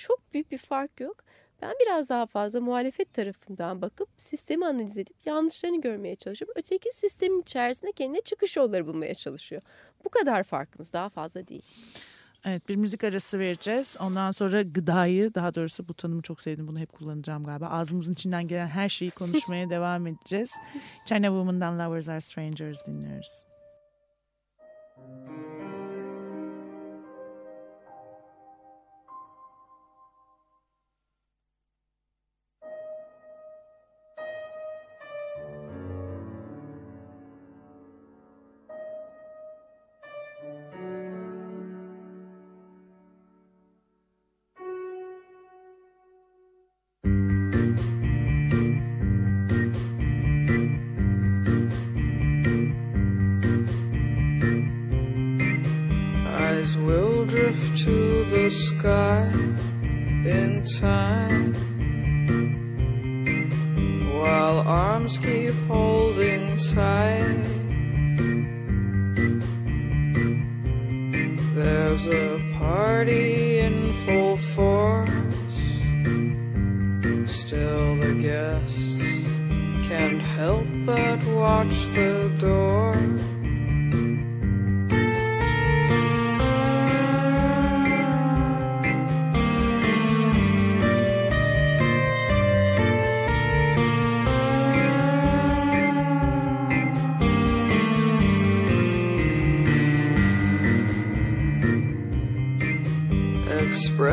çok büyük bir fark yok. Ben biraz daha fazla muhalefet tarafından bakıp sistemi analiz edip yanlışlarını görmeye çalışıyorum. Öteki sistemin içerisinde kendine çıkış yolları bulmaya çalışıyor. Bu kadar farkımız daha fazla değil. Evet bir müzik arası vereceğiz. Ondan sonra gıdayı daha doğrusu bu tanımı çok sevdim. Bunu hep kullanacağım galiba. Ağzımızın içinden gelen her şeyi konuşmaya devam edeceğiz. China Woman'dan Lovers Are Strangers dinliyoruz. Eyes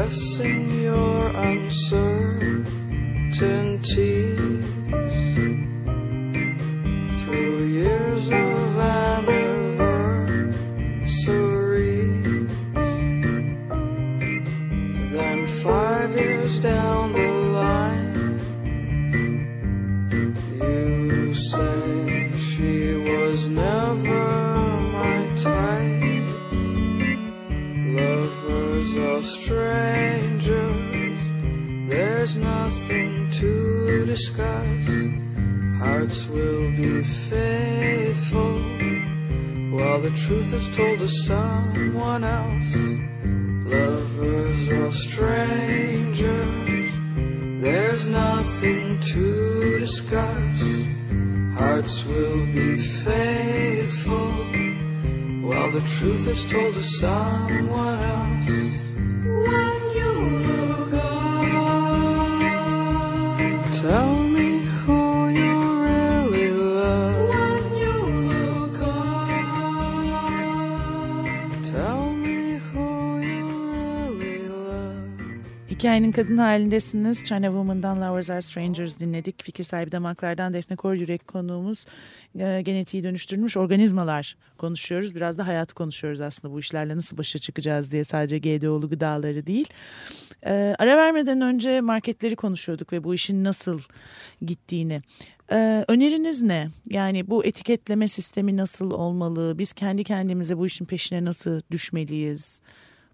sing. that's told to someone. Hikayenin kadın halindesiniz. China Woman'dan Lovers Are Strangers dinledik. Fikir sahibi damaklardan Defne Kor Yürek konuğumuz. E, genetiği dönüştürülmüş organizmalar konuşuyoruz. Biraz da hayatı konuşuyoruz aslında bu işlerle nasıl başa çıkacağız diye sadece GDO'lu gıdaları değil. E, ara vermeden önce marketleri konuşuyorduk ve bu işin nasıl gittiğini. E, öneriniz ne? Yani bu etiketleme sistemi nasıl olmalı? Biz kendi kendimize bu işin peşine nasıl düşmeliyiz?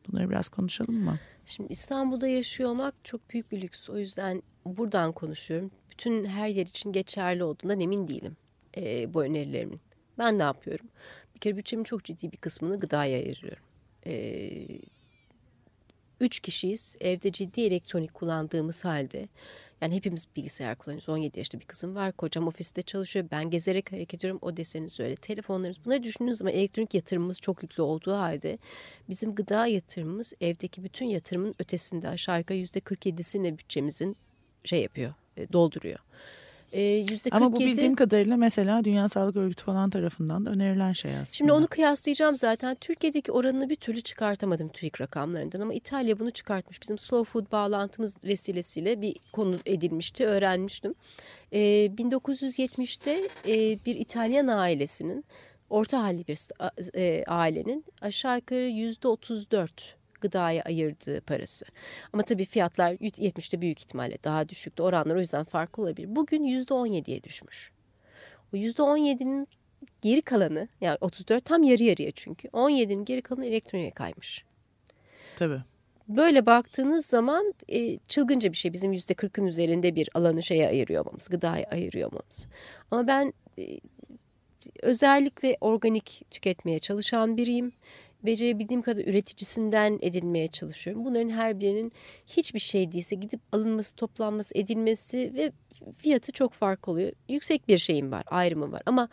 Bunları biraz konuşalım mı? Şimdi İstanbul'da yaşıyor olmak çok büyük bir lüks. O yüzden buradan konuşuyorum. Bütün her yer için geçerli olduğundan emin değilim e, bu önerilerimin. Ben ne yapıyorum? Bir kere bütçemin çok ciddi bir kısmını gıdaya ayırıyorum. E, üç kişiyiz. Evde ciddi elektronik kullandığımız halde. Yani hepimiz bilgisayar kullanıyoruz. 17 yaşında bir kızım var. Kocam ofiste çalışıyor. Ben gezerek hareket ediyorum. O deseniz öyle. Telefonlarımız. Bunları düşündüğünüz zaman elektronik yatırımımız çok yüklü olduğu halde bizim gıda yatırımımız evdeki bütün yatırımın ötesinde aşağı yukarı yüzde 47'sini bütçemizin şey yapıyor, e, dolduruyor. E, Yüzde Ama bu 47 bildiğim kadarıyla mesela Dünya Sağlık Örgütü falan tarafından da önerilen şey aslında. Şimdi onu kıyaslayacağım zaten. Türkiye'deki oranını bir türlü çıkartamadım TÜİK rakamlarından ama İtalya bunu çıkartmış. Bizim slow food bağlantımız vesilesiyle bir konu edilmişti, öğrenmiştim. Ee, 1970'te e, bir İtalyan ailesinin, orta halli bir e, ailenin aşağı yukarı yüzde 34 gıdaya ayırdığı parası. Ama tabii fiyatlar 70'te büyük ihtimalle daha düşüktü. Oranlar o yüzden farklı olabilir. Bugün yüzde 17'ye düşmüş. O yüzde 17'nin geri kalanı yani 34 tam yarı yarıya çünkü 17'nin geri kalanı elektroniğe kaymış. Tabii. Böyle baktığınız zaman e, çılgınca bir şey bizim yüzde 40'ın üzerinde bir alanı şeye ayırıyor olmamız, gıdaya ayırıyor olmamız. Ama ben e, özellikle organik tüketmeye çalışan biriyim. Becerebildiğim kadar üreticisinden edinmeye çalışıyorum. Bunların her birinin hiçbir şey değilse gidip alınması, toplanması, edilmesi ve fiyatı çok farklı oluyor. Yüksek bir şeyim var, ayrımım var ama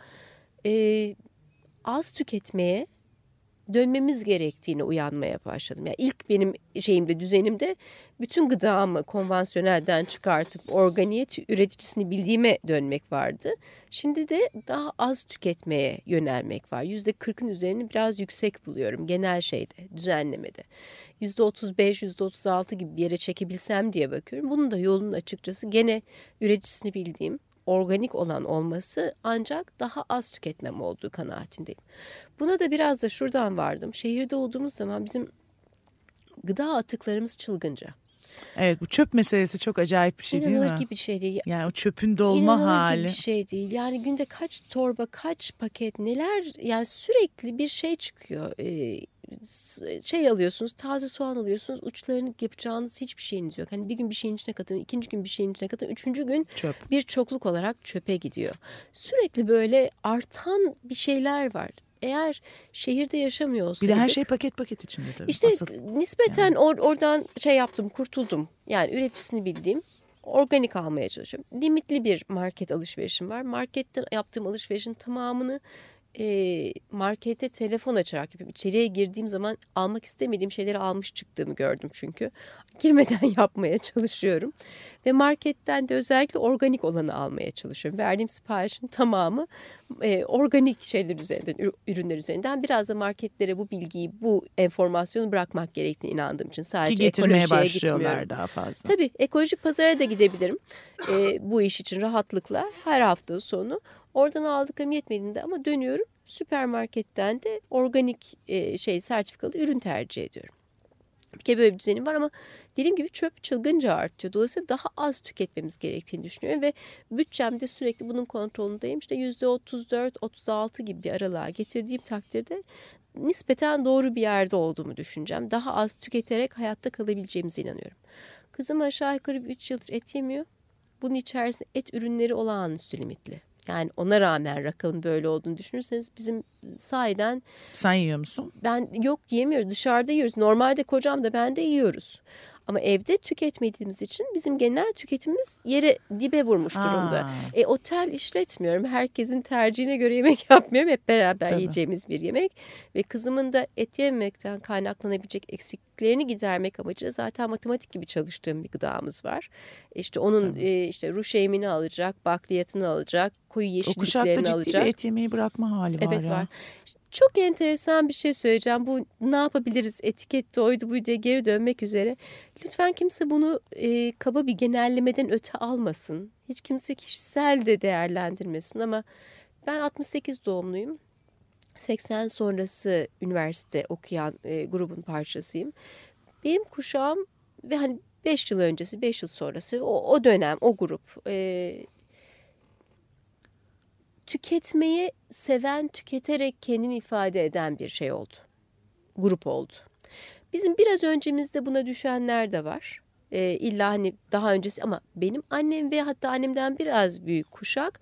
e, az tüketmeye dönmemiz gerektiğine uyanmaya başladım. Yani ilk benim şeyimde, düzenimde bütün gıdamı konvansiyonelden çıkartıp organiye üreticisini bildiğime dönmek vardı. Şimdi de daha az tüketmeye yönelmek var. Yüzde kırkın üzerini biraz yüksek buluyorum genel şeyde, düzenlemede. Yüzde otuz beş, yüzde otuz altı gibi bir yere çekebilsem diye bakıyorum. Bunun da yolunun açıkçası gene üreticisini bildiğim organik olan olması ancak daha az tüketmem olduğu kanaatindeyim. Buna da biraz da şuradan vardım. Şehirde olduğumuz zaman bizim gıda atıklarımız çılgınca. Evet bu çöp meselesi çok acayip bir şey değil İnanılır mi? gibi bir şey değil. Yani o çöpün dolma İnanılır hali. gibi bir şey değil. Yani günde kaç torba, kaç paket, neler yani sürekli bir şey çıkıyor. Ee, şey alıyorsunuz, taze soğan alıyorsunuz. Uçlarını yapacağınız hiçbir şeyiniz yok. Hani bir gün bir şeyin içine katın, ikinci gün bir şeyin içine katın, üçüncü gün Çöp. bir çokluk olarak çöpe gidiyor. Sürekli böyle artan bir şeyler var. Eğer şehirde yaşamıyor Bir olsaydık... de her şey paket paket içinde tabii. İşte Asıl. nispeten or- oradan şey yaptım, kurtuldum. Yani üreticisini bildiğim organik almaya çalışıyorum. Limitli bir market alışverişim var. Marketten yaptığım alışverişin tamamını e, markete telefon açarak yapıyorum. İçeriye girdiğim zaman almak istemediğim şeyleri almış çıktığımı gördüm çünkü. Girmeden yapmaya çalışıyorum. Ve marketten de özellikle organik olanı almaya çalışıyorum. Verdiğim siparişin tamamı e, organik şeyler üzerinden, ür- ürünler üzerinden. Biraz da marketlere bu bilgiyi, bu enformasyonu bırakmak gerektiğine inandığım için Ki sadece getirmeye ekolojiye başlıyorlar gitmiyorum. daha fazla. Tabii ekolojik pazara da gidebilirim e, bu iş için rahatlıkla her hafta sonu. Oradan aldıklarım yetmediğinde ama dönüyorum süpermarketten de organik e, şey sertifikalı ürün tercih ediyorum. Bir kere böyle bir düzenim var ama dediğim gibi çöp çılgınca artıyor. Dolayısıyla daha az tüketmemiz gerektiğini düşünüyorum ve bütçemde sürekli bunun kontrolündeyim. İşte %34-36 gibi bir aralığa getirdiğim takdirde nispeten doğru bir yerde olduğumu düşüneceğim. Daha az tüketerek hayatta kalabileceğimize inanıyorum. Kızım aşağı yukarı 3 yıldır et yemiyor. Bunun içerisinde et ürünleri olağanüstü limitli. Yani ona rağmen rakamın böyle olduğunu düşünürseniz bizim sahiden Sen yiyor musun? ben yok yiyemiyoruz dışarıda yiyoruz. Normalde kocam da ben de yiyoruz. Ama evde tüketmediğimiz için bizim genel tüketimimiz yere dibe vurmuş durumda. Ha. E, otel işletmiyorum. Herkesin tercihine göre yemek yapmıyorum. Hep beraber Tabii. yiyeceğimiz bir yemek. Ve kızımın da et yememekten kaynaklanabilecek eksikliklerini gidermek amacıyla zaten matematik gibi çalıştığım bir gıdamız var. İşte onun e, işte ruş eğimini alacak, bakliyatını alacak, koyu O kuşakta yeşilliklerini ciddi alacak. bir et yemeyi bırakma hali var Evet var. Çok enteresan bir şey söyleyeceğim. Bu ne yapabiliriz etikette oydu buydu diye geri dönmek üzere. Lütfen kimse bunu e, kaba bir genellemeden öte almasın. Hiç kimse kişisel de değerlendirmesin ama ben 68 doğumluyum. 80 sonrası üniversite okuyan e, grubun parçasıyım. Benim kuşağım ve hani 5 yıl öncesi, 5 yıl sonrası o, o dönem, o grup e, tüketmeyi seven, tüketerek kendini ifade eden bir şey oldu. Grup oldu. Bizim biraz öncemizde buna düşenler de var. Ee, illa hani daha öncesi ama benim annem ve hatta annemden biraz büyük kuşak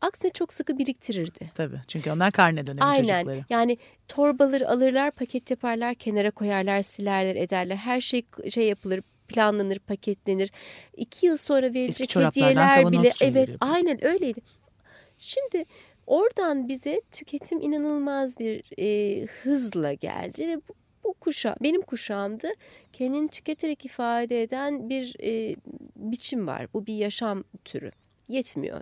aksine çok sıkı biriktirirdi. Tabii çünkü onlar karne dönemi Aynen. çocukları. Yani torbaları alırlar, paket yaparlar, kenara koyarlar, silerler, ederler. Her şey şey yapılır, planlanır, paketlenir. İki yıl sonra verilecek hediyeler bile evet yapıyor. aynen öyleydi. Şimdi oradan bize tüketim inanılmaz bir e, hızla geldi ve bu, bu kuşa benim kuşağımda kendini tüketerek ifade eden bir e, biçim var. Bu bir yaşam türü. Yetmiyor.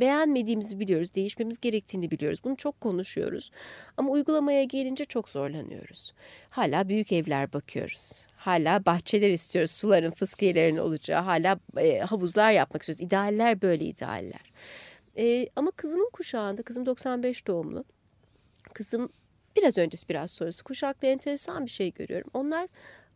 Beğenmediğimizi biliyoruz, değişmemiz gerektiğini biliyoruz. Bunu çok konuşuyoruz. Ama uygulamaya gelince çok zorlanıyoruz. Hala büyük evler bakıyoruz. Hala bahçeler istiyoruz, suların, fıskiyelerin olacağı. Hala e, havuzlar yapmak istiyoruz. İdealler böyle idealler. E, ama kızımın kuşağında, kızım 95 doğumlu. Kızım biraz öncesi biraz sonrası kuşakta enteresan bir şey görüyorum. Onlar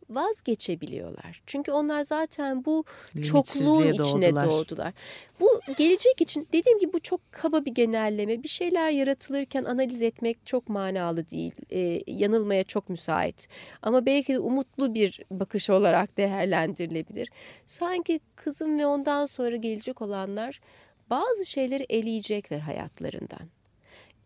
vazgeçebiliyorlar. Çünkü onlar zaten bu çokluğun içine doğdular. doğdular. Bu gelecek için dediğim gibi bu çok kaba bir genelleme. Bir şeyler yaratılırken analiz etmek çok manalı değil. Ee, yanılmaya çok müsait. Ama belki de umutlu bir bakış olarak değerlendirilebilir. Sanki kızım ve ondan sonra gelecek olanlar bazı şeyleri eleyecekler hayatlarından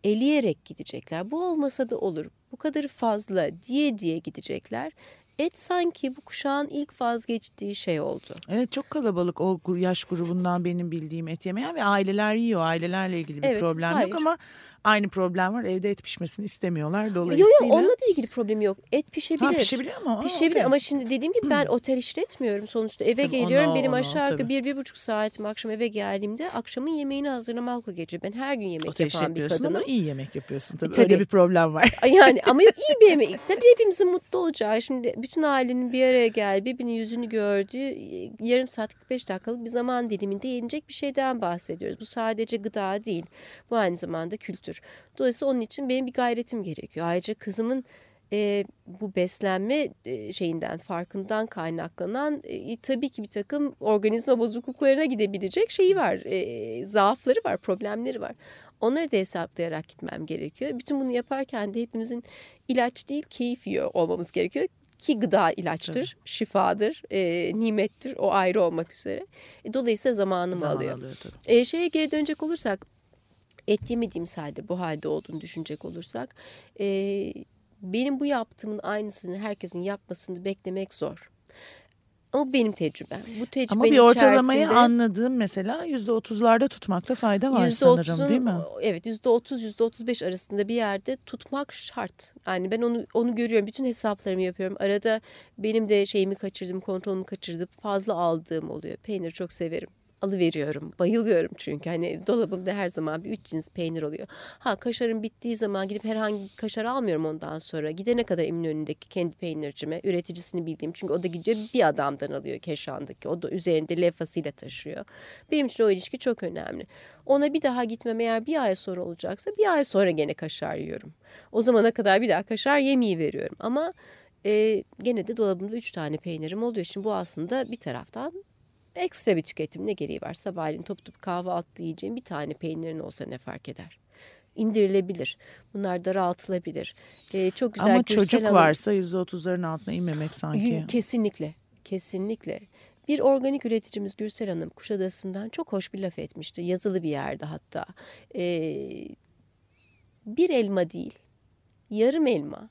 eleyerek gidecekler. Bu olmasa da olur. Bu kadar fazla diye diye gidecekler. Et sanki bu kuşağın ilk vazgeçtiği şey oldu. Evet çok kalabalık o yaş grubundan benim bildiğim et yemeyen ve aileler yiyor. Ailelerle ilgili bir Evet, problem hayır. yok ama aynı problem var. Evde et pişmesini istemiyorlar. Yok Dolayısıyla yok onunla da ilgili problemi yok. Et pişebilir. Ha, pişebiliyor mu? Aa, Pişebilir okey. ama şimdi dediğim gibi ben otel işletmiyorum sonuçta. Eve Tabii geliyorum onu- benim onu, aşağı yukarı tabii. bir, bir buçuk saatim akşam eve geldiğimde akşamın yemeğini hazırlamakla geçiyor. Ben her gün yemek Otel yapan bir kadınım. ama iyi yemek yapıyorsun tabii. Tabii. Öyle bir problem var. Yani ama yok, iyi bir yemek. Tabii hepimizin mutlu olacağı. Şimdi bütün ailenin bir araya geldi, birbirinin yüzünü gördüğü yarım saat 45 dakikalık bir zaman diliminde yenecek bir şeyden bahsediyoruz. Bu sadece gıda değil. Bu aynı zamanda kültür. Dolayısıyla onun için benim bir gayretim gerekiyor. Ayrıca kızımın e, bu beslenme e, şeyinden farkından kaynaklanan e, tabii ki bir takım organizma bozukluklarına gidebilecek şeyi var. E, zaafları var, problemleri var. Onları da hesaplayarak gitmem gerekiyor. Bütün bunu yaparken de hepimizin ilaç değil keyif yiyor olmamız gerekiyor. Ki gıda ilaçtır, şifadır, e, nimettir o ayrı olmak üzere. E, dolayısıyla zamanımı Zaman alıyor. alıyor tabii. E, şeye geri dönecek olursak et yemediğimiz halde bu halde olduğunu düşünecek olursak e, benim bu yaptığımın aynısını herkesin yapmasını beklemek zor. Ama benim tecrübem. Bu tecrübenin Ama bir ortalamayı içerisinde anladığım mesela yüzde otuzlarda tutmakta fayda var sanırım değil mi? Evet yüzde otuz yüzde otuz beş arasında bir yerde tutmak şart. Yani ben onu onu görüyorum. Bütün hesaplarımı yapıyorum. Arada benim de şeyimi kaçırdım, kontrolümü kaçırdım. Fazla aldığım oluyor. Peynir çok severim. Alıveriyorum. Bayılıyorum çünkü. Hani dolabımda her zaman bir üç cins peynir oluyor. Ha kaşarın bittiği zaman gidip herhangi bir kaşar almıyorum ondan sonra. Gidene kadar Eminönü'ndeki kendi peynircime, üreticisini bildiğim. Çünkü o da gidiyor bir adamdan alıyor Keşan'daki. O da üzerinde levhasıyla taşıyor. Benim için o ilişki çok önemli. Ona bir daha gitmem eğer bir ay sonra olacaksa bir ay sonra gene kaşar yiyorum. O zamana kadar bir daha kaşar yemeği veriyorum. Ama E, gene de dolabımda üç tane peynirim oluyor. Şimdi bu aslında bir taraftan ekstra bir tüketim ne gereği var? Sabahleyin top top kahvaltı yiyeceğim bir tane peynirin olsa ne fark eder? indirilebilir. Bunlar daraltılabilir. Ee, çok güzel Ama çocuk Hanım- varsa %30'ların altına inmemek sanki. Kesinlikle, kesinlikle. Bir organik üreticimiz Gürsel Hanım Kuşadası'ndan çok hoş bir laf etmişti. Yazılı bir yerde hatta. Ee, bir elma değil, yarım elma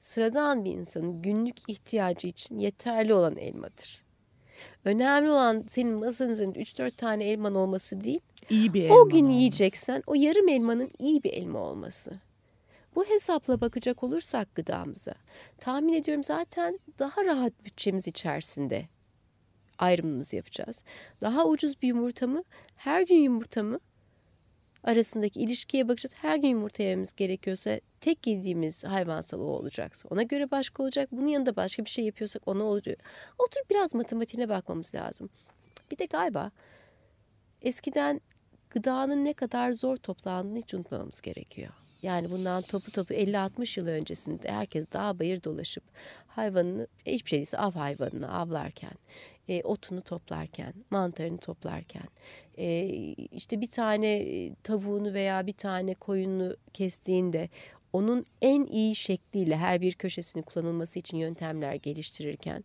sıradan bir insanın günlük ihtiyacı için yeterli olan elmadır. Önemli olan senin masanın üzerinde 3-4 tane elman olması değil, İyi bir o elma gün olması. yiyeceksen o yarım elmanın iyi bir elma olması. Bu hesapla bakacak olursak gıdamıza tahmin ediyorum zaten daha rahat bütçemiz içerisinde ayrımımızı yapacağız. Daha ucuz bir yumurta mı, her gün yumurta mı arasındaki ilişkiye bakacağız. Her gün yumurta yememiz gerekiyorsa tek yediğimiz hayvansal o olacaksa ona göre başka olacak. Bunun yanında başka bir şey yapıyorsak ona oluyor. Oturup biraz matematiğine bakmamız lazım. Bir de galiba eskiden gıdanın ne kadar zor toplandığını hiç unutmamamız gerekiyor. Yani bundan topu topu 50-60 yıl öncesinde herkes dağ bayır dolaşıp hayvanını hiçbir şey değilse av hayvanını avlarken, e, otunu toplarken, mantarını toplarken, e, işte bir tane e, tavuğunu veya bir tane koyunu kestiğinde onun en iyi şekliyle her bir köşesini kullanılması için yöntemler geliştirirken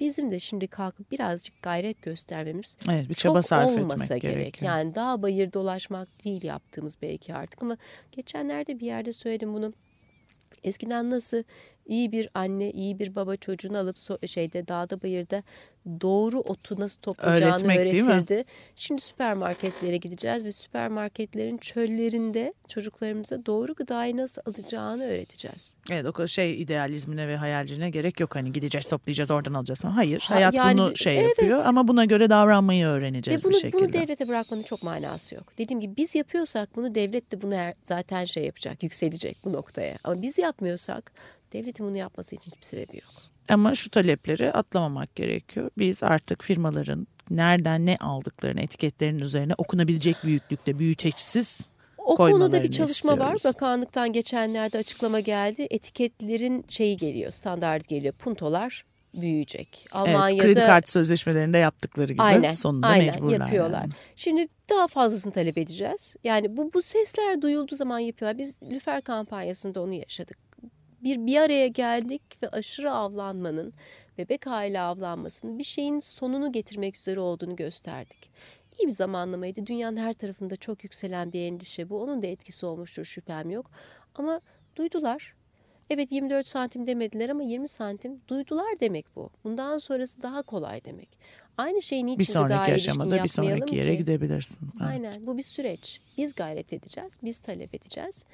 bizim de şimdi kalkıp birazcık gayret göstermemiz Evet bir çaba çok sarf olmasa etmek gerek. gerekiyor. Yani dağ bayır dolaşmak değil yaptığımız belki artık ama geçenlerde bir yerde söyledim bunu. Eskiden nasıl iyi bir anne, iyi bir baba çocuğunu alıp so- şeyde dağda bayırda doğru otu nasıl toplayacağını Öğretmek öğretirdi. Şimdi süpermarketlere gideceğiz ve süpermarketlerin çöllerinde çocuklarımıza doğru gıdayı nasıl alacağını öğreteceğiz. Evet o kadar şey idealizmine ve hayalciliğine gerek yok. Hani gideceğiz toplayacağız oradan alacağız. Hayır Ha, hayat yani bunu şey evet. yapıyor ama buna göre davranmayı Ve öğreneceğiz bunu, bir şekilde. bunu devlete bırakmanın çok manası yok. Dediğim gibi biz yapıyorsak bunu devlet de bunu zaten şey yapacak, yükselecek bu noktaya. Ama biz yapmıyorsak devletin bunu yapması için hiçbir sebebi yok. Ama şu talepleri atlamamak gerekiyor. Biz artık firmaların nereden ne aldıklarını etiketlerin üzerine okunabilecek büyüklükte büyüteçsiz O konuda bir çalışma var. istiyoruz. Bakanlıktan geçenlerde açıklama geldi. Etiketlerin şeyi geliyor, standart geliyor. Puntolar büyüyecek. evet, Almanya'da kredi kartı sözleşmelerinde yaptıkları gibi Aynen, sonunda aynen mecburlar. yapıyorlar. yani. Şimdi daha fazlasını talep edeceğiz. Yani bu bu sesler duyulduğu zaman yapıyorlar. Biz Lüfer kampanyasında onu yaşadık. Bir bir araya geldik ve aşırı avlanmanın, bebek aile avlanmasının bir şeyin sonunu getirmek üzere olduğunu gösterdik. İyi bir zamanlamaydı. Dünyanın her tarafında çok yükselen bir endişe bu. Onun da etkisi olmuştur şüphem yok. Ama duydular. Evet 24 santim demediler ama 20 santim duydular demek bu. Bundan sonrası daha kolay demek. Aynı şeyi niçin Bir sonraki aşamada bir sonraki yere ki? gidebilirsin. Evet. Aynen bu bir süreç. Biz gayret edeceğiz, biz talep edeceğiz.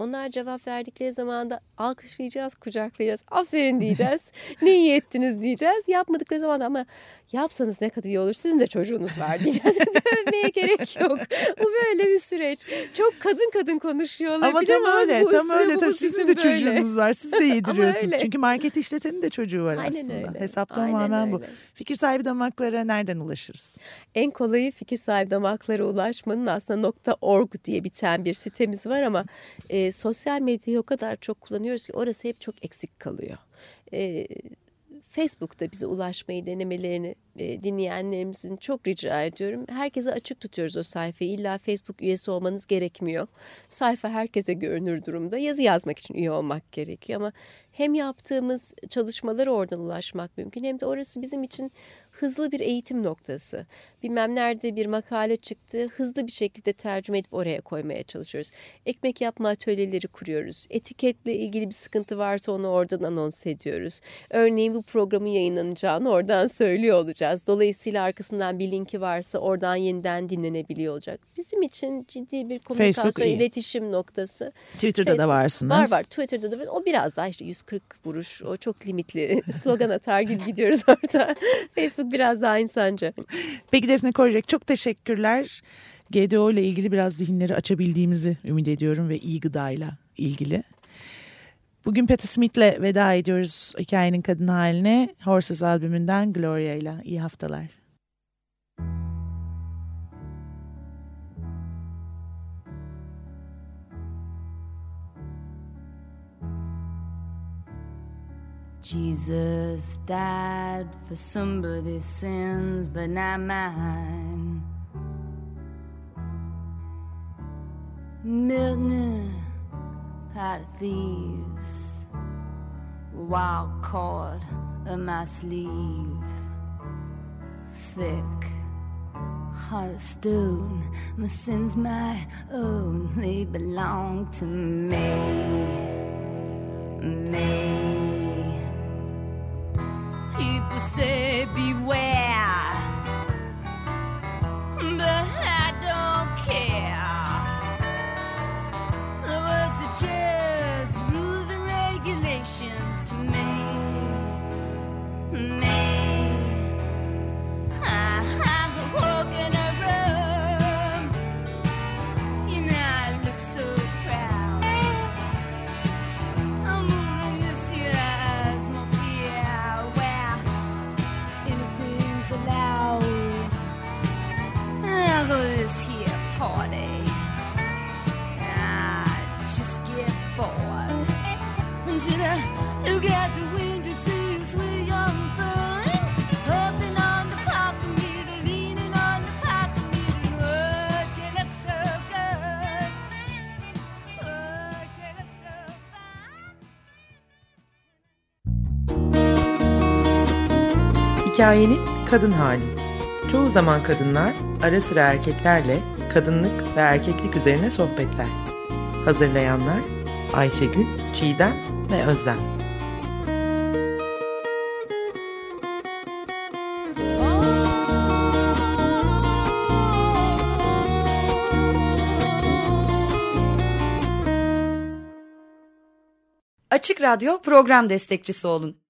Onlar cevap verdikleri zaman da alkışlayacağız, kucaklayacağız. Aferin diyeceğiz. ne iyi ettiniz diyeceğiz. Yapmadıkları zaman da ama yapsanız ne kadar iyi olur. Sizin de çocuğunuz var diyeceğiz. Dövmeye gerek yok. Bu böyle bir süreç. Çok kadın kadın konuşuyorlar. Ama tam öyle, tam öyle. Tabii sizin de çocuğunuz var. Siz de yediriyorsunuz. Çünkü market işletenin de çocuğu var Aynen aslında. öyle. Hesap tamamen bu. Fikir sahibi damaklara nereden ulaşırız? En kolayı fikir sahibi damaklara ulaşmanın aslında .org diye biten bir sitemiz var ama e, sosyal medyayı o kadar çok kullanıyoruz ki orası hep çok eksik kalıyor. E, Facebook'ta bize ulaşmayı denemelerini e, dinleyenlerimizin çok rica ediyorum. Herkese açık tutuyoruz o sayfayı. İlla Facebook üyesi olmanız gerekmiyor. Sayfa herkese görünür durumda. Yazı yazmak için üye olmak gerekiyor ama hem yaptığımız çalışmalara oradan ulaşmak mümkün hem de orası bizim için hızlı bir eğitim noktası. Bilmem nerede bir makale çıktı. Hızlı bir şekilde tercüme edip oraya koymaya çalışıyoruz. Ekmek yapma atölyeleri kuruyoruz. Etiketle ilgili bir sıkıntı varsa onu oradan anons ediyoruz. Örneğin bu programın yayınlanacağını oradan söylüyor olacağız. Dolayısıyla arkasından bir linki varsa oradan yeniden dinlenebiliyor olacak. Bizim için ciddi bir komünikasyon, iletişim noktası. Twitter'da da Facebook- varsınız. Var var Twitter'da da var. O biraz daha işte 140 vuruş. O çok limitli. Slogan atar gibi gidiyoruz orada. Facebook biraz daha insanca. Peki Defne Koracak çok teşekkürler. GDO ile ilgili biraz zihinleri açabildiğimizi ümit ediyorum ve iyi gıdayla ilgili. Bugün Patti Smith'le veda ediyoruz hikayenin kadın haline. Horses albümünden Gloria ile. İyi haftalar. Jesus died for somebody's sins, but not mine. Milton, pot of thieves, wild cord of my sleeve, thick heart of stone. My sins, my own, they belong to me. Me. People say beware, Hikayenin kadın hali. Çoğu zaman kadınlar ara sıra erkeklerle kadınlık ve erkeklik üzerine sohbetler. Hazırlayanlar Ayşegül, Çiğdem ve Özlem. Açık Radyo program destekçisi olun.